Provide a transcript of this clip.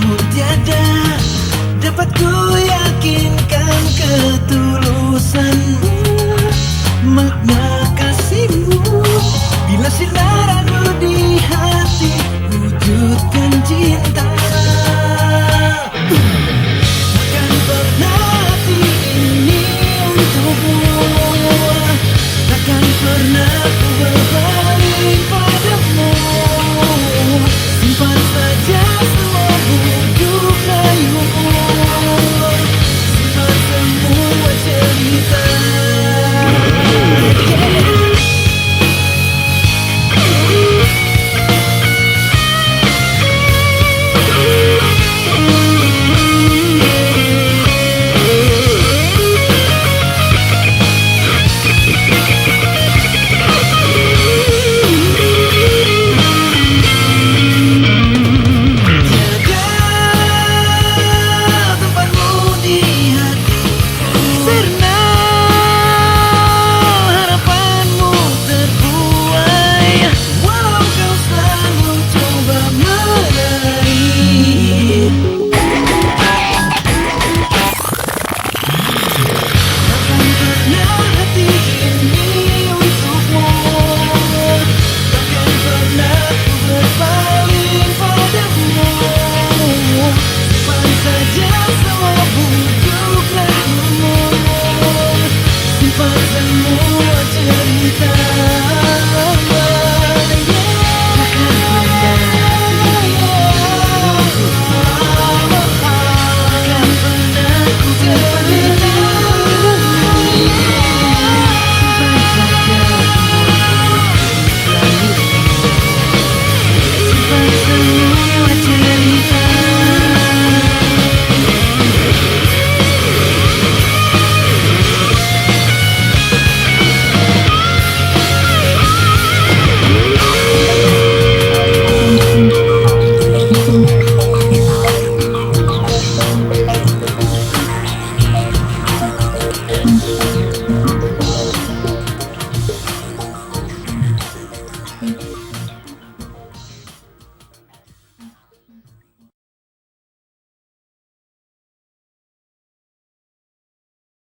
Namun tiada. Dapat ku yakinkan ketulusanmu. Makna kasihmu. Bila sinaranmu di hati Wujudkan cinta. Bukan pernah ini untukmu. Takkan pernah ku berbalik But the more